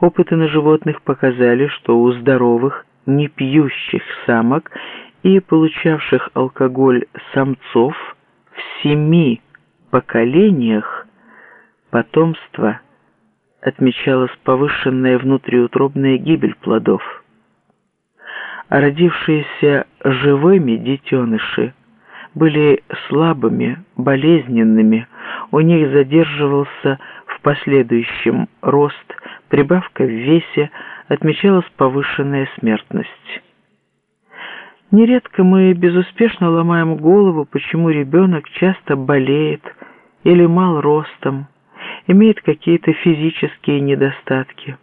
Опыты на животных показали, что у здоровых, не пьющих самок и получавших алкоголь самцов в семи поколениях потомство отмечалась повышенная внутриутробная гибель плодов. А родившиеся живыми детеныши были слабыми, болезненными, у них задерживался в последующем рост, прибавка в весе, отмечалась повышенная смертность. Нередко мы безуспешно ломаем голову, почему ребенок часто болеет или мал ростом, имеет какие-то физические недостатки,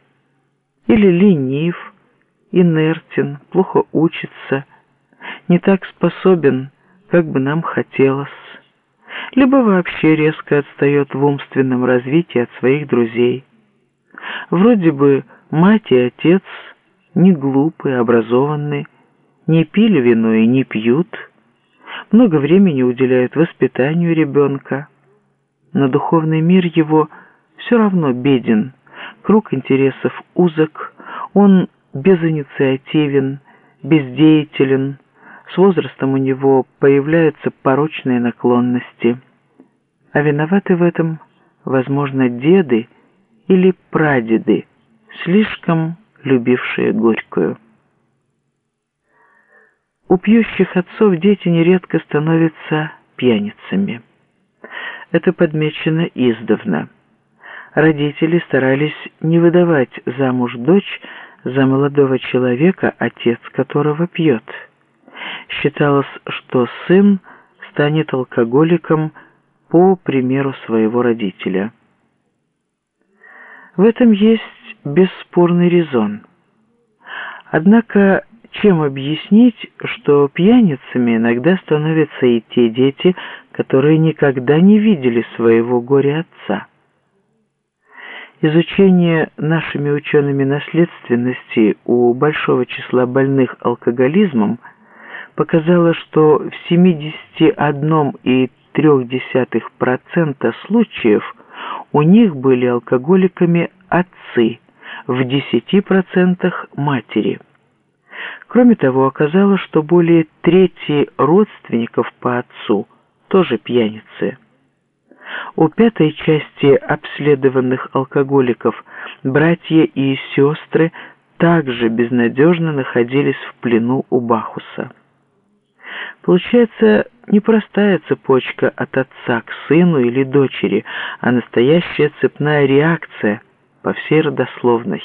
или ленив, инертен, плохо учится, не так способен, как бы нам хотелось, либо вообще резко отстает в умственном развитии от своих друзей. Вроде бы мать и отец не глупые, образованные, не пили вино и не пьют, много времени уделяют воспитанию ребенка, но духовный мир его все равно беден, круг интересов узок, он безинициативен, бездеятелен, с возрастом у него появляются порочные наклонности. А виноваты в этом, возможно, деды или прадеды, слишком любившие горькую. У пьющих отцов дети нередко становятся пьяницами. Это подмечено издавна. Родители старались не выдавать замуж дочь за молодого человека, отец которого пьет. Считалось, что сын станет алкоголиком по примеру своего родителя. В этом есть бесспорный резон. Однако, чем объяснить, что пьяницами иногда становятся и те дети, которые никогда не видели своего горя отца? Изучение нашими учеными наследственности у большого числа больных алкоголизмом показало, что в 71,3% случаев у них были алкоголиками отцы, в 10% матери. Кроме того, оказалось, что более трети родственников по отцу тоже пьяницы. У пятой части обследованных алкоголиков братья и сестры также безнадежно находились в плену у Бахуса. Получается непростая цепочка от отца к сыну или дочери, а настоящая цепная реакция по всей родословной.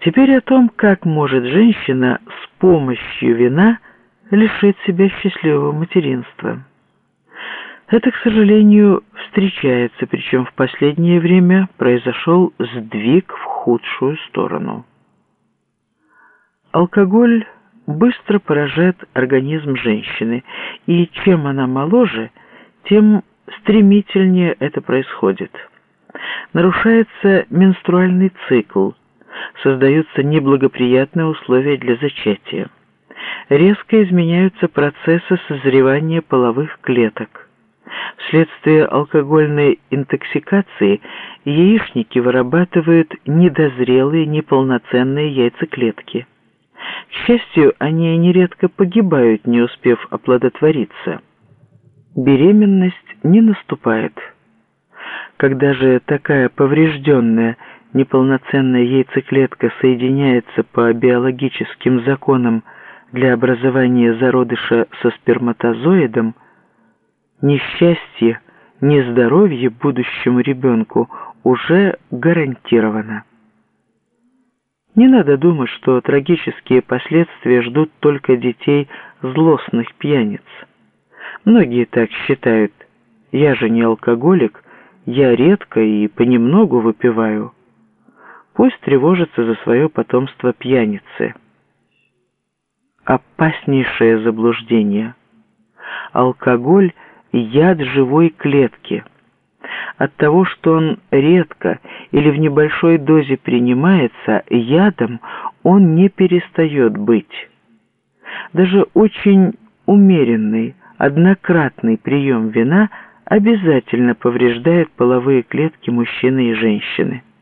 Теперь о том, как может женщина с помощью вина лишить себя счастливого материнства. Это, к сожалению, встречается, причем в последнее время произошел сдвиг в худшую сторону. Алкоголь быстро поражает организм женщины, и чем она моложе, тем стремительнее это происходит. Нарушается менструальный цикл, создаются неблагоприятные условия для зачатия. Резко изменяются процессы созревания половых клеток. Вследствие алкогольной интоксикации яичники вырабатывают недозрелые неполноценные яйцеклетки. К счастью, они нередко погибают, не успев оплодотвориться. Беременность не наступает. Когда же такая поврежденная, неполноценная яйцеклетка соединяется по биологическим законам для образования зародыша со сперматозоидом, несчастье, нездоровье будущему ребенку уже гарантировано. Не надо думать, что трагические последствия ждут только детей злостных пьяниц. Многие так считают. Я же не алкоголик, я редко и понемногу выпиваю. Пусть тревожится за свое потомство пьяницы. Опаснейшее заблуждение. Алкоголь – яд живой клетки – от того, что он редко или в небольшой дозе принимается, ядом он не перестает быть. Даже очень умеренный, однократный прием вина обязательно повреждает половые клетки мужчины и женщины.